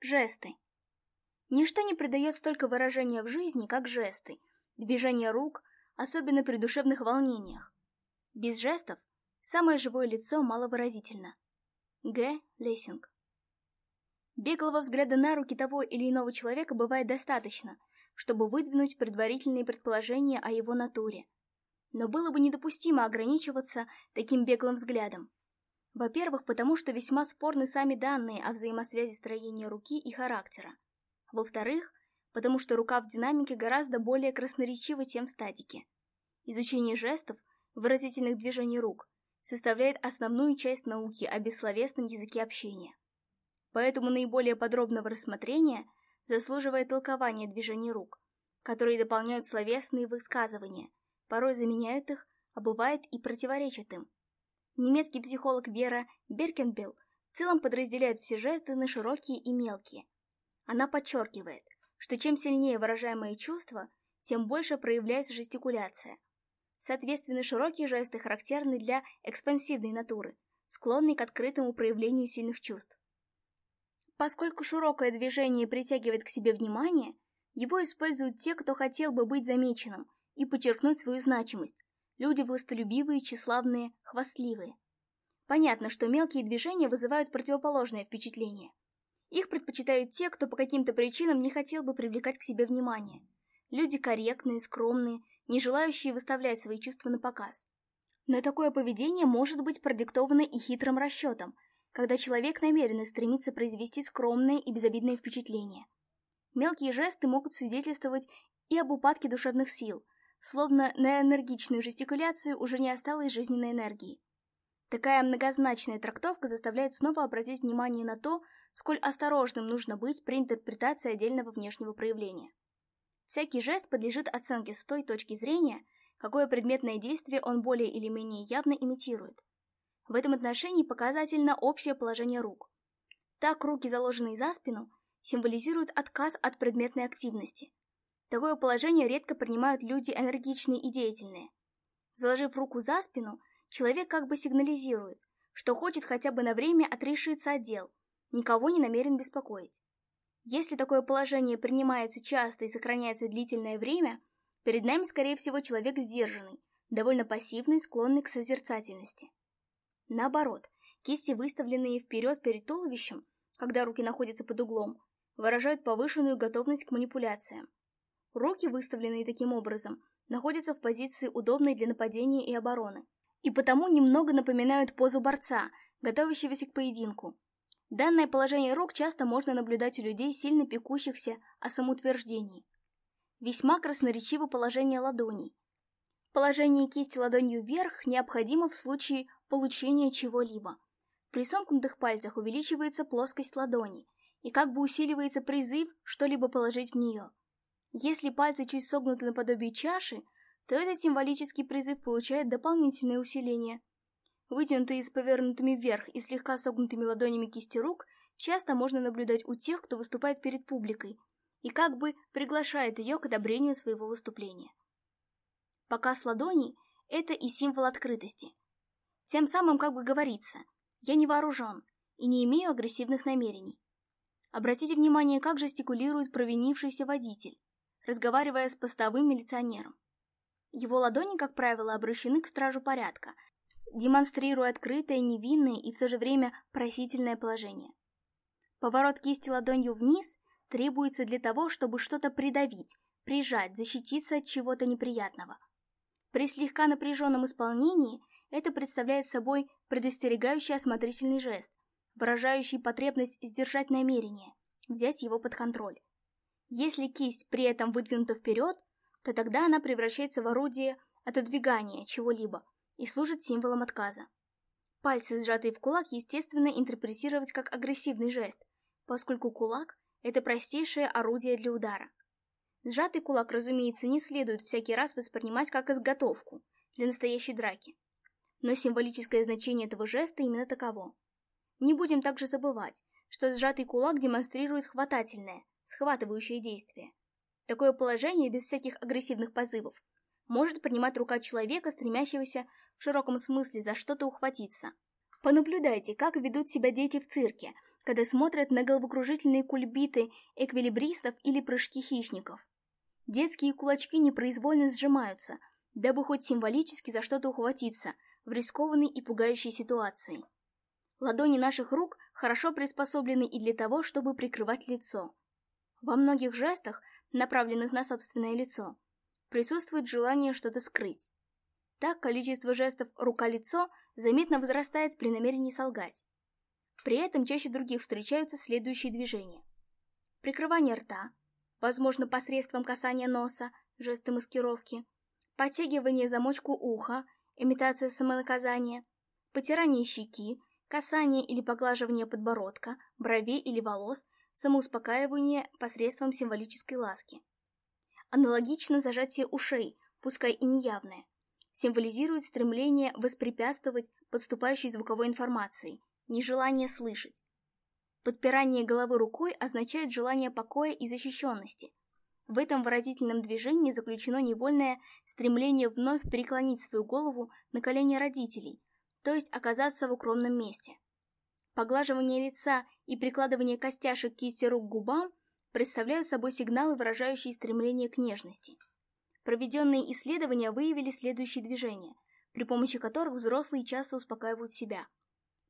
Жесты. Ничто не придает столько выражения в жизни, как жесты, движения рук, особенно при душевных волнениях. Без жестов самое живое лицо маловыразительно. Г. Лессинг. Беглого взгляда на руки того или иного человека бывает достаточно, чтобы выдвинуть предварительные предположения о его натуре. Но было бы недопустимо ограничиваться таким беглым взглядом. Во-первых, потому что весьма спорны сами данные о взаимосвязи строения руки и характера. Во-вторых, потому что рука в динамике гораздо более красноречива, чем в статике. Изучение жестов, выразительных движений рук, составляет основную часть науки о бессловесном языке общения. Поэтому наиболее подробного рассмотрения заслуживает толкование движений рук, которые дополняют словесные высказывания, порой заменяют их, а бывает и противоречат им. Немецкий психолог Вера Беркенбелл в целом подразделяет все жесты на широкие и мелкие. Она подчеркивает, что чем сильнее выражаемые чувства, тем больше проявляется жестикуляция. Соответственно, широкие жесты характерны для экспансивной натуры, склонной к открытому проявлению сильных чувств. Поскольку широкое движение притягивает к себе внимание, его используют те, кто хотел бы быть замеченным и подчеркнуть свою значимость, Люди властолюбивые, тщеславные, хвастливые. Понятно, что мелкие движения вызывают противоположное впечатление. Их предпочитают те, кто по каким-то причинам не хотел бы привлекать к себе внимание. Люди корректные, скромные, не желающие выставлять свои чувства на показ. Но такое поведение может быть продиктовано и хитрым расчетом, когда человек намеренно стремится произвести скромное и безобидное впечатление. Мелкие жесты могут свидетельствовать и об упадке душевных сил – Словно на энергичную жестикуляцию уже не осталось жизненной энергии. Такая многозначная трактовка заставляет снова обратить внимание на то, сколь осторожным нужно быть при интерпретации отдельного внешнего проявления. Всякий жест подлежит оценке с той точки зрения, какое предметное действие он более или менее явно имитирует. В этом отношении показательно общее положение рук. Так руки, заложенные за спину, символизируют отказ от предметной активности, Такое положение редко принимают люди энергичные и деятельные. Заложив руку за спину, человек как бы сигнализирует, что хочет хотя бы на время отрешиться от дел, никого не намерен беспокоить. Если такое положение принимается часто и сохраняется длительное время, перед нами, скорее всего, человек сдержанный, довольно пассивный, склонный к созерцательности. Наоборот, кисти, выставленные вперед перед туловищем, когда руки находятся под углом, выражают повышенную готовность к манипуляциям. Руки, выставленные таким образом, находятся в позиции удобной для нападения и обороны, и потому немного напоминают позу борца, готовящегося к поединку. Данное положение рук часто можно наблюдать у людей, сильно пекущихся о самоутверждении. Весьма красноречиво положение ладоней. Положение кисти ладонью вверх необходимо в случае получения чего-либо. При сомкнутых пальцах увеличивается плоскость ладони и как бы усиливается призыв что-либо положить в нее – если пальцы чуть согнуты наподобие чаши, то этот символический призыв получает дополнительное усиление. Вытянутые с повернутыми вверх и слегка согнутыми ладонями кисти рук часто можно наблюдать у тех, кто выступает перед публикой, и как бы приглашает ее к одобрению своего выступления. Показ ладоней – это и символ открытости. Тем самым как бы говорится «я не вооружен и не имею агрессивных намерений». Обратите внимание, как жестикулирует провинившийся водитель разговаривая с постовым милиционером. Его ладони, как правило, обращены к стражу порядка, демонстрируя открытое, невинное и в то же время просительное положение. Поворот кисти ладонью вниз требуется для того, чтобы что-то придавить, прижать, защититься от чего-то неприятного. При слегка напряженном исполнении это представляет собой предостерегающий осмотрительный жест, выражающий потребность сдержать намерение, взять его под контроль. Если кисть при этом выдвинута вперед, то тогда она превращается в орудие отодвигания чего-либо и служит символом отказа. Пальцы, сжатые в кулак, естественно интерпретировать как агрессивный жест, поскольку кулак – это простейшее орудие для удара. Сжатый кулак, разумеется, не следует всякий раз воспринимать как изготовку для настоящей драки. Но символическое значение этого жеста именно таково. Не будем также забывать, что сжатый кулак демонстрирует хватательное – схватывающее действие. Такое положение без всяких агрессивных позывов может принимать рука человека, стремящегося в широком смысле за что-то ухватиться. Понаблюдайте, как ведут себя дети в цирке, когда смотрят на головокружительные кульбиты эквилибристов или прыжки хищников. Детские кулачки непроизвольно сжимаются, дабы хоть символически за что-то ухватиться в рискованной и пугающей ситуации. Ладони наших рук хорошо приспособлены и для того, чтобы прикрывать лицо. Во многих жестах, направленных на собственное лицо, присутствует желание что-то скрыть. Так количество жестов «рука-лицо» заметно возрастает при намерении солгать. При этом чаще других встречаются следующие движения. Прикрывание рта, возможно, посредством касания носа, жесты маскировки, потягивание замочку уха, имитация самонаказания, потирание щеки, касание или поглаживание подбородка, бровей или волос, самоуспокаивание посредством символической ласки. Аналогично зажатие ушей, пускай и неявное, символизирует стремление воспрепятствовать подступающей звуковой информации, нежелание слышать. Подпирание головы рукой означает желание покоя и защищенности. В этом выразительном движении заключено невольное стремление вновь преклонить свою голову на колени родителей, то есть оказаться в укромном месте поглаживание лица и прикладывание костяшек кисти рук к губам представляют собой сигналы, выражающие стремление к нежности. Проведенные исследования выявили следующие движения, при помощи которых взрослые часто успокаивают себя.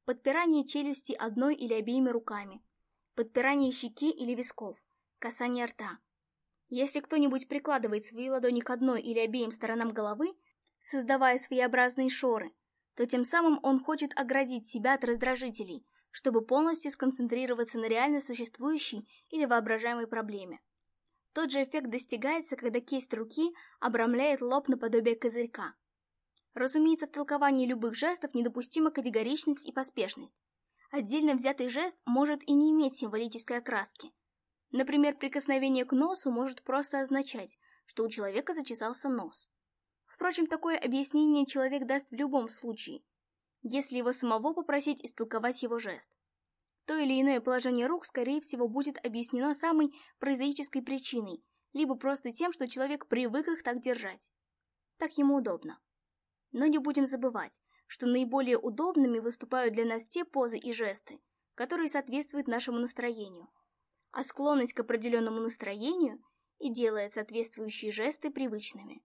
Подпирание челюсти одной или обеими руками, подпирание щеки или висков, касание рта. Если кто-нибудь прикладывает свои ладони к одной или обеим сторонам головы, создавая своеобразные шоры, то тем самым он хочет оградить себя от раздражителей – чтобы полностью сконцентрироваться на реально существующей или воображаемой проблеме. Тот же эффект достигается, когда кисть руки обрамляет лоб наподобие козырька. Разумеется, в толковании любых жестов недопустима категоричность и поспешность. Отдельно взятый жест может и не иметь символической окраски. Например, прикосновение к носу может просто означать, что у человека зачесался нос. Впрочем, такое объяснение человек даст в любом случае, если его самого попросить истолковать его жест. То или иное положение рук, скорее всего, будет объяснено самой прозаической причиной, либо просто тем, что человек привык их так держать. Так ему удобно. Но не будем забывать, что наиболее удобными выступают для нас те позы и жесты, которые соответствуют нашему настроению. А склонность к определенному настроению и делает соответствующие жесты привычными.